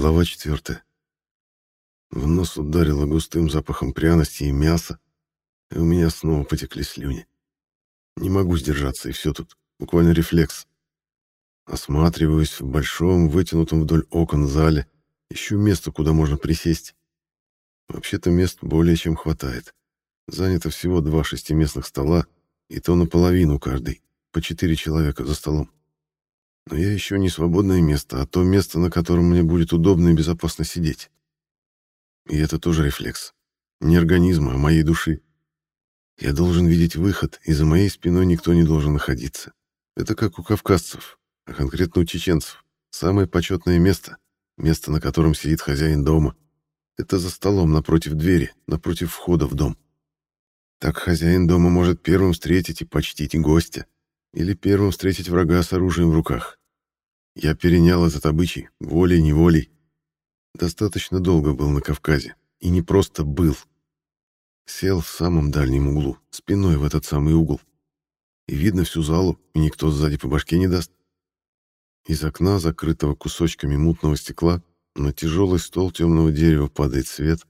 Глава четвертая. В нос ударило густым запахом пряности и мяса, и у меня снова потекли слюни. Не могу сдержаться, и все тут. Буквально рефлекс. Осматриваюсь в большом, вытянутом вдоль окон зале, ищу место, куда можно присесть. Вообще-то мест более чем хватает. Занято всего два шестиместных стола, и то наполовину каждый, по четыре человека за столом. Но я ищу не свободное место, а то место, на котором мне будет удобно и безопасно сидеть. И это тоже рефлекс. Не организма, а моей души. Я должен видеть выход, и за моей спиной никто не должен находиться. Это как у кавказцев, а конкретно у чеченцев. Самое почетное место, место, на котором сидит хозяин дома. Это за столом напротив двери, напротив входа в дом. Так хозяин дома может первым встретить и почтить гостя, или первым встретить врага с оружием в руках. Я перенял этот обычай, волей-неволей. Достаточно долго был на Кавказе, и не просто был. Сел в самом дальнем углу, спиной в этот самый угол. И видно всю залу, и никто сзади по башке не даст. Из окна, закрытого кусочками мутного стекла, на тяжелый стол темного дерева падает свет.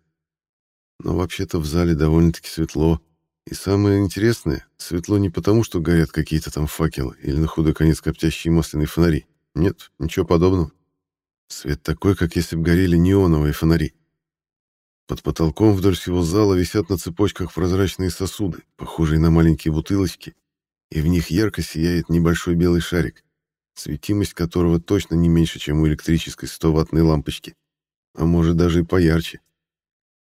Но вообще-то в зале довольно-таки светло, и самое интересное, светло не потому, что горят какие-то там факелы или на худой конец коптящие масляные фонари. Нет, ничего подобного. Свет такой, как если бы горели неоновые фонари. Под потолком вдоль всего зала висят на цепочках прозрачные сосуды, похожие на маленькие бутылочки, и в них ярко сияет небольшой белый шарик, светимость которого точно не меньше, чем у электрической 100-ваттной лампочки, а может даже и поярче.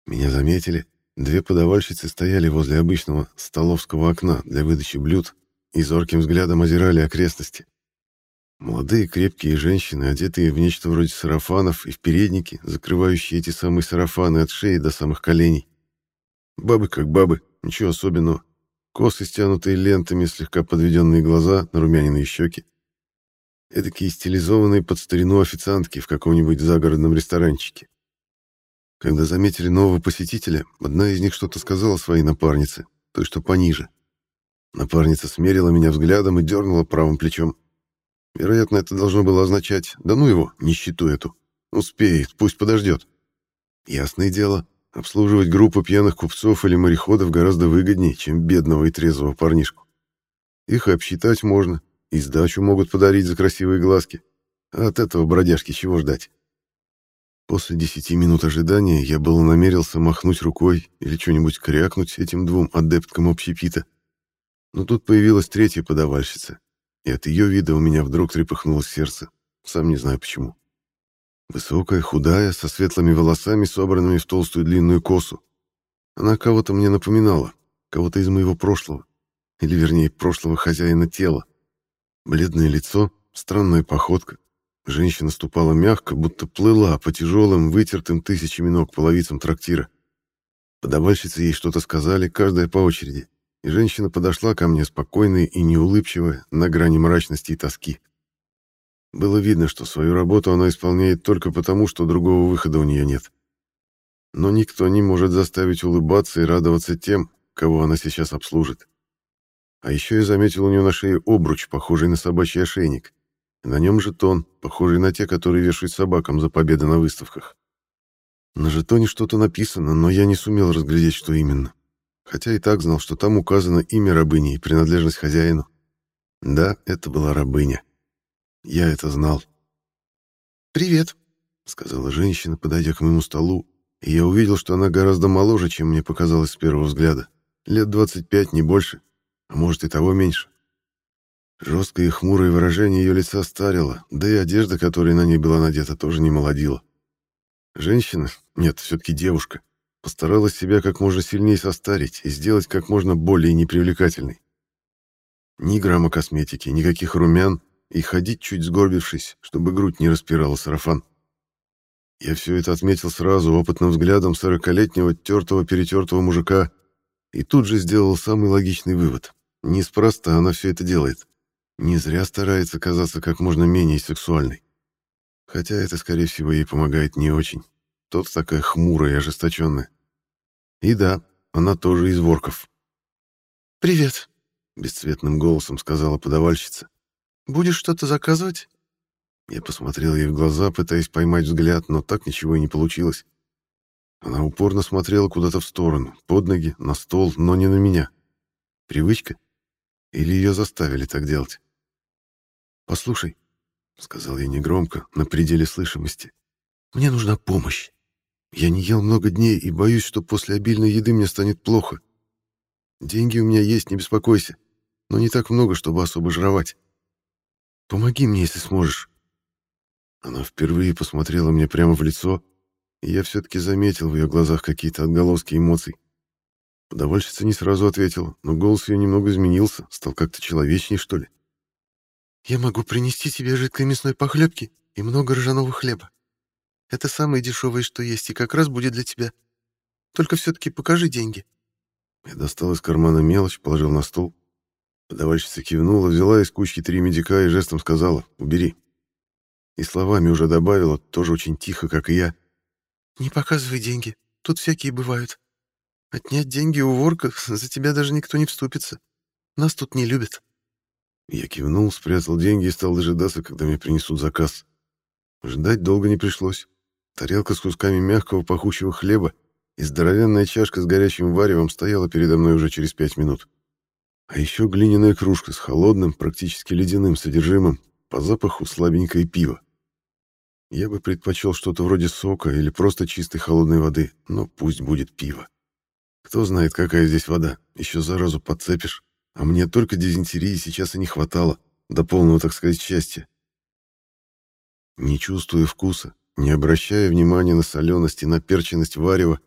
Меня заметили, Две подавальщицы стояли возле обычного столовского окна для выдачи блюд и зорким взглядом озирали окрестности. Молодые крепкие женщины, одетые в нечто вроде сарафанов и в передники, закрывающие эти самые сарафаны от шеи до самых коленей. Бабы как бабы, ничего особенного. Косы, стянутые лентами, слегка подведенные глаза, нарумяненные щеки. Эдакие стилизованные под старину официантки в каком-нибудь загородном ресторанчике. Когда заметили нового посетителя, одна из них что-то сказала своей напарнице, той, что пониже. Напарница смерила меня взглядом и дернула правым плечом. Вероятно, это должно было означать «да ну его, нищету эту». Успеет, пусть подождет. Ясное дело, обслуживать группу пьяных купцов или мореходов гораздо выгоднее, чем бедного и трезвого парнишку. Их обсчитать можно, и сдачу могут подарить за красивые глазки. А от этого бродяжки чего ждать? После десяти минут ожидания я было намерился махнуть рукой или что-нибудь крякнуть этим двум адепткам общепита. Но тут появилась третья подавальщица, и от ее вида у меня вдруг трепыхнулось сердце. Сам не знаю почему. Высокая, худая, со светлыми волосами, собранными в толстую длинную косу. Она кого-то мне напоминала, кого-то из моего прошлого, или вернее, прошлого хозяина тела. Бледное лицо, странная походка, Женщина ступала мягко, будто плыла по тяжелым, вытертым тысячами ног половицам трактира. Подавальщицы ей что-то сказали, каждая по очереди, и женщина подошла ко мне спокойная и неулыбчивая, на грани мрачности и тоски. Было видно, что свою работу она исполняет только потому, что другого выхода у нее нет. Но никто не может заставить улыбаться и радоваться тем, кого она сейчас обслужит. А еще я заметил у нее на шее обруч, похожий на собачий ошейник. На нем жетон, похожий на те, которые вешают собакам за победы на выставках. На жетоне что-то написано, но я не сумел разглядеть, что именно. Хотя и так знал, что там указано имя рабыни и принадлежность хозяину. Да, это была рабыня. Я это знал. «Привет», — сказала женщина, подойдя к моему столу, и я увидел, что она гораздо моложе, чем мне показалось с первого взгляда. Лет 25, не больше, а может и того меньше. Жесткое и хмурое выражение ее лица старило, да и одежда, которая на ней была надета, тоже не молодила. Женщина, нет, все-таки девушка, постаралась себя как можно сильнее состарить и сделать как можно более непривлекательной. Ни грамма косметики, никаких румян и ходить чуть сгорбившись, чтобы грудь не распирала сарафан. Я все это отметил сразу опытным взглядом сорокалетнего тертого-перетертого мужика и тут же сделал самый логичный вывод. Неспроста она все это делает. Не зря старается казаться как можно менее сексуальной. Хотя это, скорее всего, ей помогает не очень. Тот такая хмурая и ожесточенная. И да, она тоже из ворков. «Привет», — бесцветным голосом сказала подавальщица. «Будешь что-то заказывать?» Я посмотрел ей в глаза, пытаясь поймать взгляд, но так ничего и не получилось. Она упорно смотрела куда-то в сторону, под ноги, на стол, но не на меня. Привычка? Или ее заставили так делать? «Послушай», — сказал я негромко, на пределе слышимости, — «мне нужна помощь. Я не ел много дней и боюсь, что после обильной еды мне станет плохо. Деньги у меня есть, не беспокойся, но не так много, чтобы особо жировать. Помоги мне, если сможешь». Она впервые посмотрела мне прямо в лицо, и я все-таки заметил в ее глазах какие-то отголоски эмоций. Подавальщица не сразу ответила, но голос ее немного изменился, стал как-то человечней, что ли. «Я могу принести тебе жидкой мясной похлебки и много ржаного хлеба. Это самое дешевое, что есть, и как раз будет для тебя. Только все-таки покажи деньги». Я достал из кармана мелочь, положил на стол. Подавальщица кивнула, взяла из кучки три медика и жестом сказала «убери». И словами уже добавила, тоже очень тихо, как и я. «Не показывай деньги, тут всякие бывают. Отнять деньги у ворка, за тебя даже никто не вступится. Нас тут не любят». Я кивнул, спрятал деньги и стал дожидаться, когда мне принесут заказ. Ждать долго не пришлось. Тарелка с кусками мягкого пахучего хлеба и здоровенная чашка с горячим варевом стояла передо мной уже через пять минут. А еще глиняная кружка с холодным, практически ледяным содержимым, по запаху слабенькое пиво. Я бы предпочел что-то вроде сока или просто чистой холодной воды, но пусть будет пиво. Кто знает, какая здесь вода, еще заразу подцепишь. А мне только дизентерии сейчас и не хватало, до полного, так сказать, счастья. Не чувствуя вкуса, не обращая внимания на соленость и на перченность варева,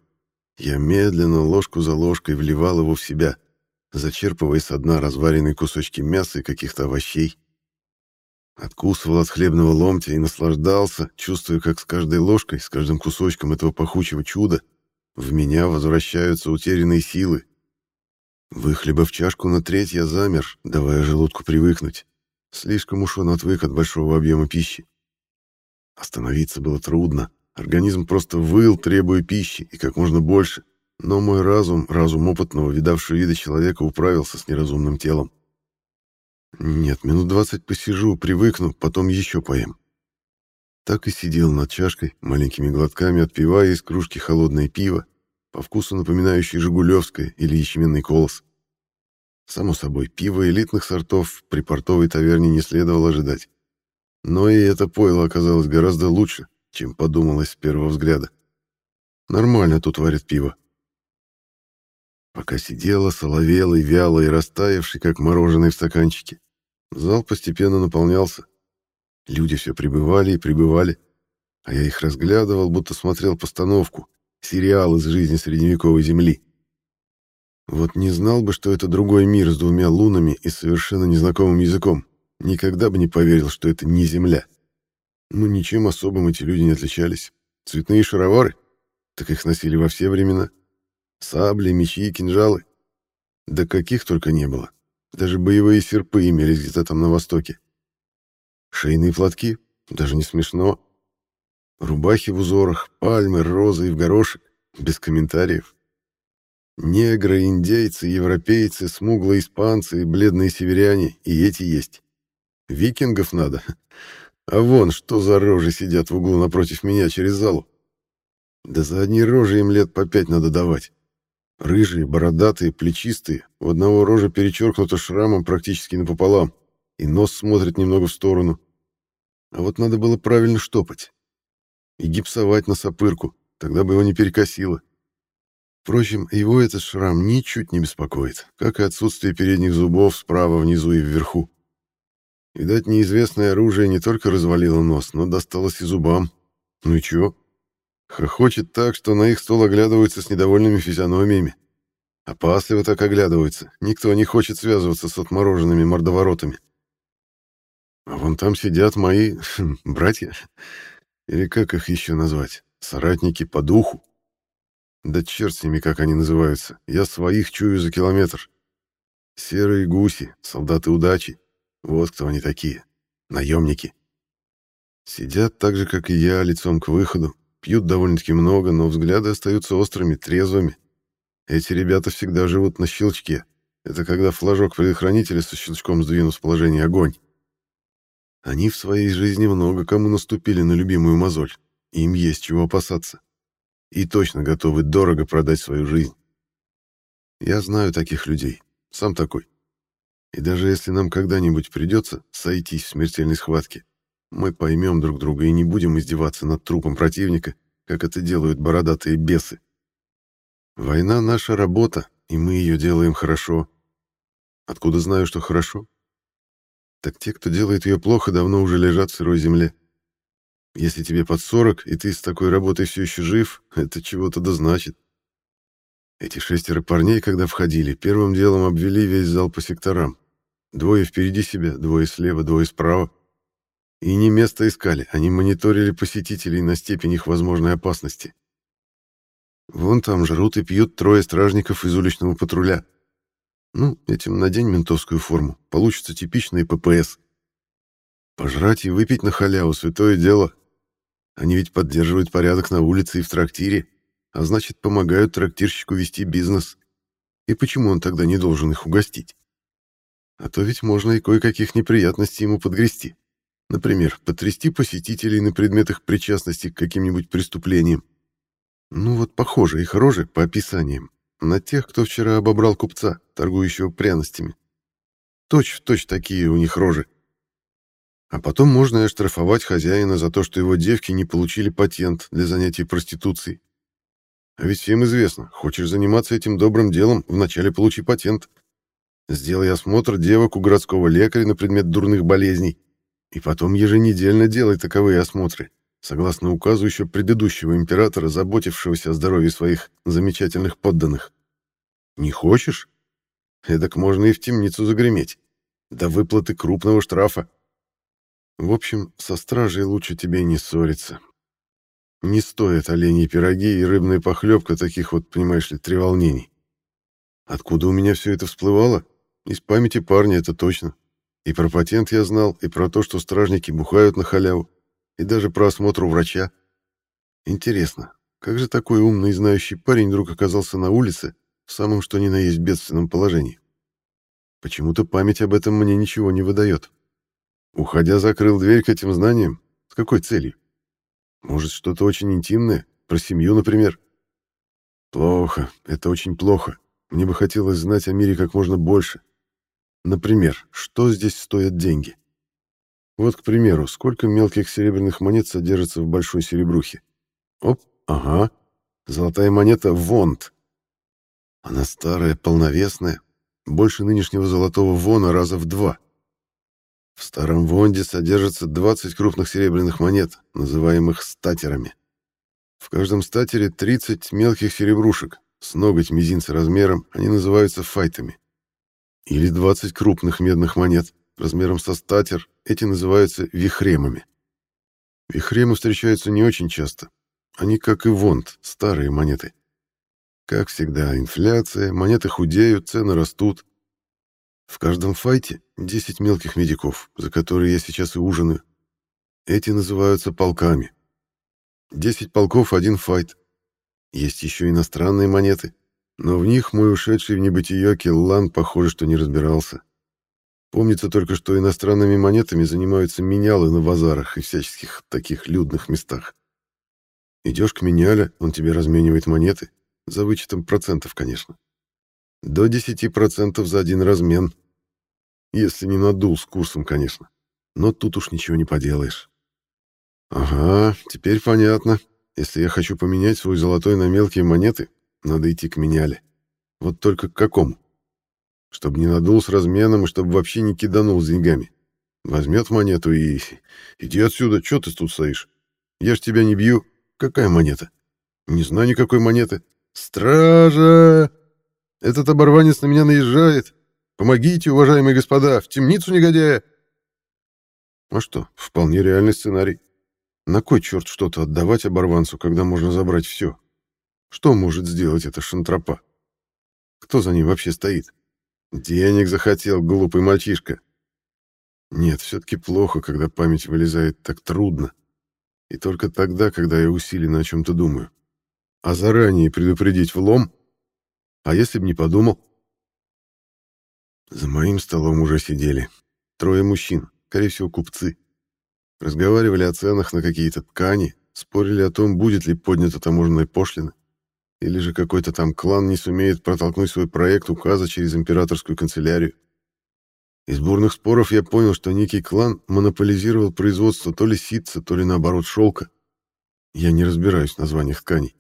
я медленно, ложку за ложкой, вливал его в себя, зачерпывая со дна разваренные кусочки мяса и каких-то овощей. Откусывал от хлебного ломтя и наслаждался, чувствуя, как с каждой ложкой, с каждым кусочком этого пахучего чуда в меня возвращаются утерянные силы. Выхлебав чашку на треть, я замер, давая желудку привыкнуть. Слишком уж он отвык от большого объема пищи. Остановиться было трудно. Организм просто выл, требуя пищи, и как можно больше. Но мой разум, разум опытного, видавшего вида человека, управился с неразумным телом. Нет, минут двадцать посижу, привыкну, потом еще поем. Так и сидел над чашкой, маленькими глотками отпивая из кружки холодное пиво, по вкусу напоминающее жигулевское или ячменный колос. Само собой, пиво элитных сортов при портовой таверне не следовало ожидать. Но и это пойло оказалось гораздо лучше, чем подумалось с первого взгляда. Нормально тут варят пиво. Пока сидела, соловелый, вялый растаявший, как мороженое в стаканчике, зал постепенно наполнялся. Люди все прибывали и прибывали, а я их разглядывал, будто смотрел постановку, сериал из жизни средневековой земли. Вот не знал бы, что это другой мир с двумя лунами и совершенно незнакомым языком. Никогда бы не поверил, что это не Земля. Ну, ничем особым эти люди не отличались. Цветные шаровары? Так их носили во все времена. Сабли, мечи и кинжалы. Да каких только не было. Даже боевые серпы имелись где-то там на востоке. Шейные платки? Даже не смешно. Рубахи в узорах, пальмы, розы и в горошек. Без комментариев. Негры, индейцы, европейцы, смуглые испанцы, бледные северяне, и эти есть. Викингов надо. А вон, что за рожи сидят в углу напротив меня через залу. Да за одни рожи им лет по пять надо давать. Рыжие, бородатые, плечистые, у одного рожа перечеркнуто шрамом практически напополам, и нос смотрит немного в сторону. А вот надо было правильно штопать. И гипсовать на сопырку, тогда бы его не перекосило. Впрочем, его этот шрам ничуть не беспокоит, как и отсутствие передних зубов справа, внизу и вверху. Видать, неизвестное оружие не только развалило нос, но досталось и зубам. Ну и чё? Хохочет так, что на их стол оглядываются с недовольными физиономиями. Опасливо так оглядываются. Никто не хочет связываться с отмороженными мордоворотами. А вон там сидят мои хм, братья. Или как их еще назвать? Соратники по духу. Да черт с ними, как они называются. Я своих чую за километр. Серые гуси, солдаты удачи. Вот кто они такие. Наемники. Сидят так же, как и я, лицом к выходу. Пьют довольно-таки много, но взгляды остаются острыми, трезвыми. Эти ребята всегда живут на щелчке. Это когда флажок предохранителя со щелчком сдвинут с положения огонь. Они в своей жизни много кому наступили на любимую мозоль. Им есть чего опасаться. И точно готовы дорого продать свою жизнь. Я знаю таких людей. Сам такой. И даже если нам когда-нибудь придется сойтись в смертельной схватке, мы поймем друг друга и не будем издеваться над трупом противника, как это делают бородатые бесы. Война — наша работа, и мы ее делаем хорошо. Откуда знаю, что хорошо? Так те, кто делает ее плохо, давно уже лежат в сырой земле. Если тебе под 40, и ты с такой работой все еще жив, это чего-то да значит. Эти шестеро парней, когда входили, первым делом обвели весь зал по секторам. Двое впереди себя, двое слева, двое справа. И не место искали, они мониторили посетителей на степень их возможной опасности. Вон там жрут и пьют трое стражников из уличного патруля. Ну, этим надень ментовскую форму, получится типичный ППС. Пожрать и выпить на халяву — святое дело. Они ведь поддерживают порядок на улице и в трактире, а значит, помогают трактирщику вести бизнес. И почему он тогда не должен их угостить? А то ведь можно и кое-каких неприятностей ему подгрести. Например, потрясти посетителей на предмет их причастности к каким-нибудь преступлениям. Ну вот похоже их рожи по описаниям на тех, кто вчера обобрал купца, торгующего пряностями. Точь-в-точь точь такие у них рожи. А потом можно и оштрафовать хозяина за то, что его девки не получили патент для занятий проституцией. А ведь всем известно, хочешь заниматься этим добрым делом, вначале получи патент. Сделай осмотр девок у городского лекаря на предмет дурных болезней, и потом еженедельно делай таковые осмотры, согласно указу еще предыдущего императора, заботившегося о здоровье своих замечательных подданных. Не хочешь? Эдак можно и в темницу загреметь. До выплаты крупного штрафа. В общем, со стражей лучше тебе не ссориться. Не стоят оленьи пироги и рыбная похлебка таких вот, понимаешь ли, треволнений. Откуда у меня все это всплывало? Из памяти парня, это точно. И про патент я знал, и про то, что стражники бухают на халяву, и даже про осмотр у врача. Интересно, как же такой умный и знающий парень вдруг оказался на улице в самом что ни на есть бедственном положении? Почему-то память об этом мне ничего не выдает. Уходя, закрыл дверь к этим знаниям. С какой целью? Может, что-то очень интимное? Про семью, например? Плохо. Это очень плохо. Мне бы хотелось знать о мире как можно больше. Например, что здесь стоят деньги? Вот, к примеру, сколько мелких серебряных монет содержится в большой серебрухе? Оп, ага. Золотая монета «Вонт». Она старая, полновесная, больше нынешнего золотого вона раза в два. В старом вонде содержится 20 крупных серебряных монет, называемых статерами. В каждом статере 30 мелких серебрушек, с ноготь мизинца размером, они называются файтами. Или 20 крупных медных монет, размером со статер, эти называются вихремами. Вихремы встречаются не очень часто. Они, как и вонт, старые монеты. Как всегда, инфляция, монеты худеют, цены растут, в каждом файте 10 мелких медиков, за которые я сейчас и ужинаю. Эти называются полками. 10 полков — один файт. Есть еще иностранные монеты, но в них мой ушедший в небытие Келлан, похоже, что не разбирался. Помнится только, что иностранными монетами занимаются менялы на базарах и всяческих таких людных местах. Идешь к меняле, он тебе разменивает монеты, за вычетом процентов, конечно. До 10% за один размен. Если не надул с курсом, конечно. Но тут уж ничего не поделаешь. Ага, теперь понятно. Если я хочу поменять свой золотой на мелкие монеты, надо идти к меняле. Вот только к какому? Чтобы не надул с разменом и чтобы вообще не киданул с деньгами. Возьмет монету и... Иди отсюда, что ты тут стоишь? Я ж тебя не бью. Какая монета? Не знаю никакой монеты. Стража! Этот оборванец на меня наезжает. Помогите, уважаемые господа, в темницу негодяя!» А что, вполне реальный сценарий. На кой черт что-то отдавать оборванцу, когда можно забрать все? Что может сделать эта шантропа? Кто за ним вообще стоит? Денег захотел, глупый мальчишка. Нет, все-таки плохо, когда память вылезает так трудно. И только тогда, когда я усиленно о чем-то думаю. А заранее предупредить влом — а если б не подумал? За моим столом уже сидели. Трое мужчин, скорее всего, купцы. разговаривали о ценах на какие-то ткани, спорили о том, будет ли поднята таможенная пошлина, или же какой-то там клан не сумеет протолкнуть свой проект указа через императорскую канцелярию. Из бурных споров я понял, что некий клан монополизировал производство то ли ситца, то ли наоборот шелка. Я не разбираюсь в названиях тканей.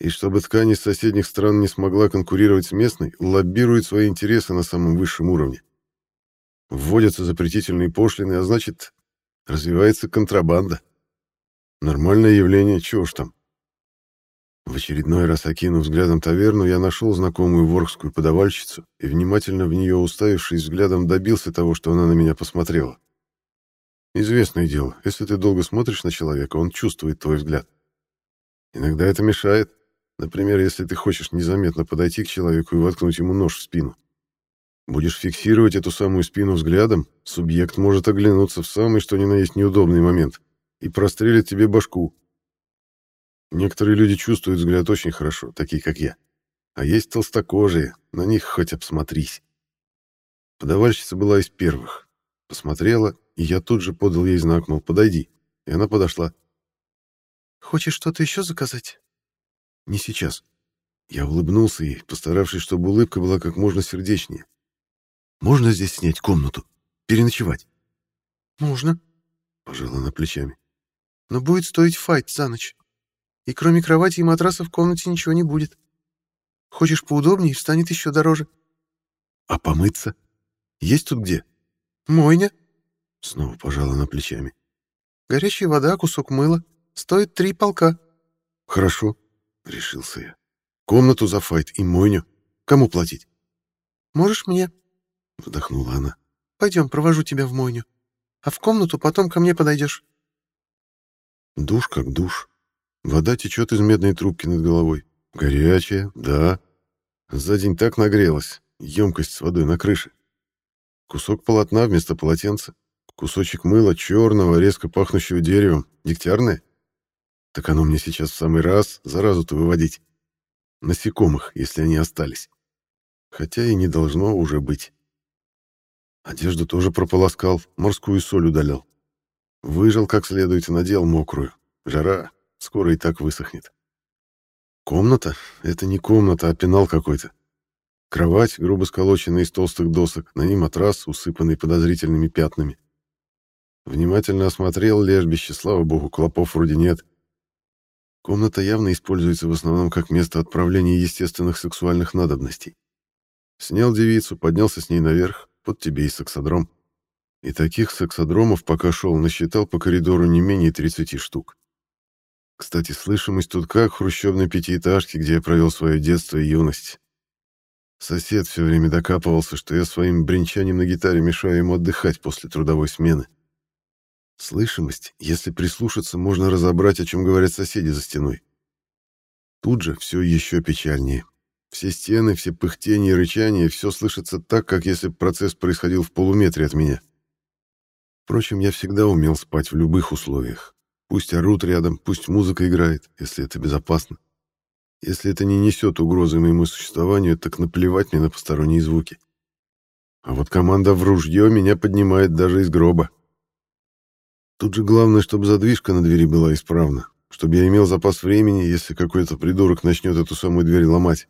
И чтобы ткань из соседних стран не смогла конкурировать с местной, лоббирует свои интересы на самом высшем уровне. Вводятся запретительные пошлины, а значит, развивается контрабанда. Нормальное явление, чего ж там. В очередной раз окинув взглядом таверну, я нашел знакомую воргскую подавальщицу и, внимательно в нее уставившись взглядом, добился того, что она на меня посмотрела. Известное дело, если ты долго смотришь на человека, он чувствует твой взгляд. Иногда это мешает. Например, если ты хочешь незаметно подойти к человеку и воткнуть ему нож в спину. Будешь фиксировать эту самую спину взглядом, субъект может оглянуться в самый что ни на есть неудобный момент и прострелит тебе башку, Некоторые люди чувствуют взгляд очень хорошо, такие как я. А есть толстокожие, на них хоть обсмотрись. Подавальщица была из первых. Посмотрела, и я тут же подал ей знак, мол, подойди. И она подошла. «Хочешь что-то еще заказать?» «Не сейчас». Я улыбнулся ей, постаравшись, чтобы улыбка была как можно сердечнее. «Можно здесь снять комнату? Переночевать?» «Можно», — пожала она плечами. «Но будет стоить файт за ночь. И кроме кровати и матраса в комнате ничего не будет. Хочешь поудобнее, станет еще дороже. А помыться? Есть тут где? Мойня. Снова пожала на плечами. Горячая вода, кусок мыла. Стоит три полка. Хорошо, решился я. Комнату за файт и мойню. Кому платить? Можешь мне. Вздохнула она. Пойдем, провожу тебя в мойню. А в комнату потом ко мне подойдешь. Душ как душ. Вода течет из медной трубки над головой. Горячая, да. За день так нагрелась. Емкость с водой на крыше. Кусок полотна вместо полотенца. Кусочек мыла черного, резко пахнущего деревом. Дегтярное? Так оно мне сейчас в самый раз заразу-то выводить. Насекомых, если они остались. Хотя и не должно уже быть. Одежду тоже прополоскал, морскую соль удалял. Выжал как следует и надел мокрую. Жара, Скоро и так высохнет. Комната — это не комната, а пенал какой-то. Кровать, грубо сколоченная из толстых досок, на ней матрас, усыпанный подозрительными пятнами. Внимательно осмотрел лежбище, слава богу, клопов вроде нет. Комната явно используется в основном как место отправления естественных сексуальных надобностей. Снял девицу, поднялся с ней наверх, под тебе и сексодром. И таких сексодромов, пока шел, насчитал по коридору не менее 30 штук. Кстати, слышимость тут как в хрущевной пятиэтажке, где я провел свое детство и юность. Сосед все время докапывался, что я своим бренчанием на гитаре мешаю ему отдыхать после трудовой смены. Слышимость, если прислушаться, можно разобрать, о чем говорят соседи за стеной. Тут же все еще печальнее. Все стены, все пыхтения и рычания, все слышится так, как если бы процесс происходил в полуметре от меня. Впрочем, я всегда умел спать в любых условиях. Пусть орут рядом, пусть музыка играет, если это безопасно. Если это не несет угрозы моему существованию, так наплевать мне на посторонние звуки. А вот команда в ружье меня поднимает даже из гроба. Тут же главное, чтобы задвижка на двери была исправна, чтобы я имел запас времени, если какой-то придурок начнет эту самую дверь ломать.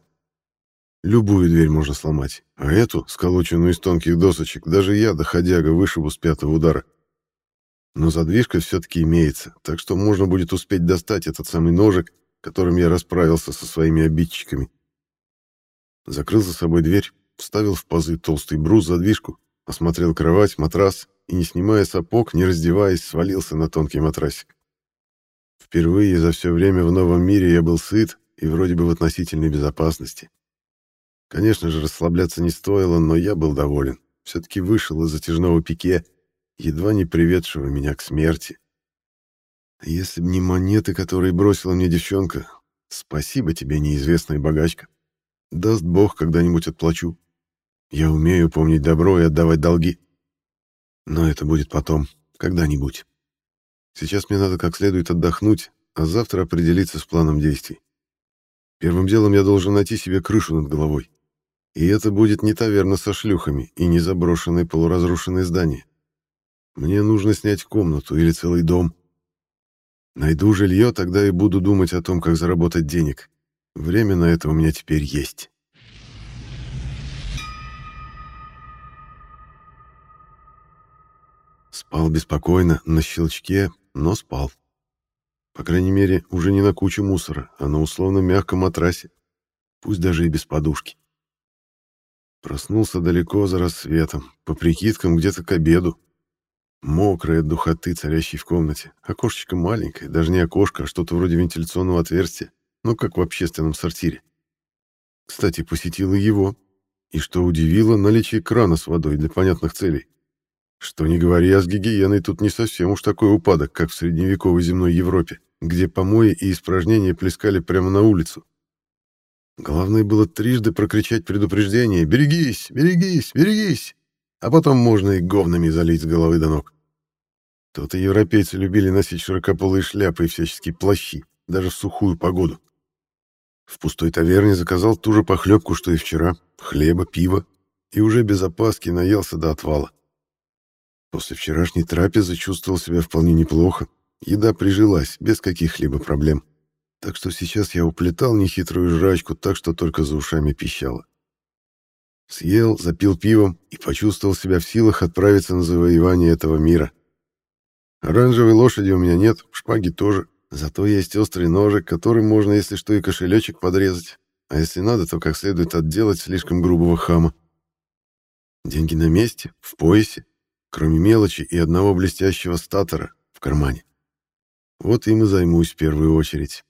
Любую дверь можно сломать, а эту, сколоченную из тонких досочек, даже я, доходяга, вышибу с пятого удара. Но задвижка все-таки имеется, так что можно будет успеть достать этот самый ножик, которым я расправился со своими обидчиками. Закрыл за собой дверь, вставил в пазы толстый брус задвижку, осмотрел кровать, матрас и, не снимая сапог, не раздеваясь, свалился на тонкий матрасик. Впервые за все время в новом мире я был сыт и вроде бы в относительной безопасности. Конечно же, расслабляться не стоило, но я был доволен. Все-таки вышел из затяжного пике — едва не приведшего меня к смерти. Если б не монеты, которые бросила мне девчонка, спасибо тебе, неизвестная богачка. Даст бог, когда-нибудь отплачу. Я умею помнить добро и отдавать долги. Но это будет потом, когда-нибудь. Сейчас мне надо как следует отдохнуть, а завтра определиться с планом действий. Первым делом я должен найти себе крышу над головой. И это будет не таверна со шлюхами и не заброшенное полуразрушенное здание. Мне нужно снять комнату или целый дом. Найду жилье, тогда и буду думать о том, как заработать денег. Время на это у меня теперь есть. Спал беспокойно, на щелчке, но спал. По крайней мере, уже не на куче мусора, а на условно мягком матрасе, пусть даже и без подушки. Проснулся далеко за рассветом, по прикидкам где-то к обеду. Мокрая от духоты, царящей в комнате. Окошечко маленькое, даже не окошко, а что-то вроде вентиляционного отверстия, ну, как в общественном сортире. Кстати, посетила его. И что удивило, наличие крана с водой для понятных целей. Что не говори, а с гигиеной тут не совсем уж такой упадок, как в средневековой земной Европе, где помои и испражнения плескали прямо на улицу. Главное было трижды прокричать предупреждение «Берегись! Берегись! Берегись!» А потом можно и говнами залить с головы до ног. То-то европейцы любили носить широкополые шляпы и всяческие плащи, даже в сухую погоду. В пустой таверне заказал ту же похлебку, что и вчера, хлеба, пива, и уже без опаски наелся до отвала. После вчерашней трапезы чувствовал себя вполне неплохо. Еда прижилась, без каких-либо проблем. Так что сейчас я уплетал нехитрую жрачку так, что только за ушами пищало. Съел, запил пивом и почувствовал себя в силах отправиться на завоевание этого мира. Оранжевой лошади у меня нет, шпаги тоже. Зато есть острый ножик, которым можно, если что, и кошелечек подрезать. А если надо, то как следует отделать слишком грубого хама. Деньги на месте, в поясе, кроме мелочи и одного блестящего статора в кармане. Вот им и займусь в первую очередь.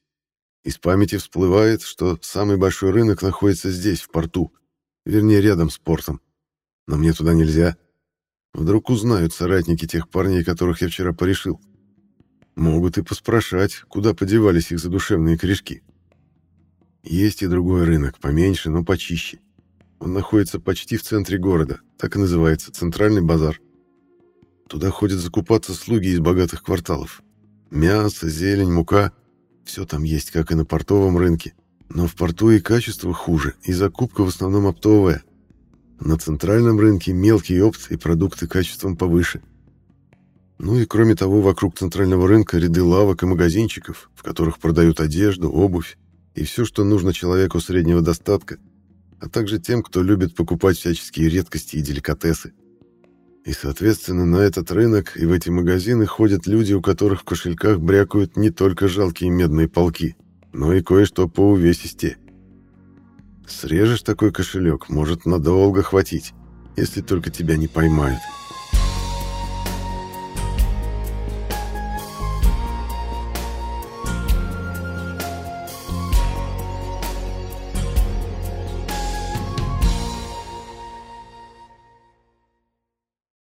Из памяти всплывает, что самый большой рынок находится здесь, в порту, вернее, рядом с портом. Но мне туда нельзя. Вдруг узнают соратники тех парней, которых я вчера порешил. Могут и поспрашать, куда подевались их задушевные корешки. Есть и другой рынок, поменьше, но почище. Он находится почти в центре города, так и называется, центральный базар. Туда ходят закупаться слуги из богатых кварталов. Мясо, зелень, мука — все там есть, как и на портовом рынке. Но в порту и качество хуже, и закупка в основном оптовая. На центральном рынке мелкие опции и продукты качеством повыше. Ну и кроме того, вокруг центрального рынка ряды лавок и магазинчиков, в которых продают одежду, обувь и все, что нужно человеку среднего достатка, а также тем, кто любит покупать всяческие редкости и деликатесы. И, соответственно, на этот рынок и в эти магазины ходят люди, у которых в кошельках брякают не только жалкие медные полки, но и кое-что по увесисте. Срежешь такой кошелек, может надолго хватить, если только тебя не поймают.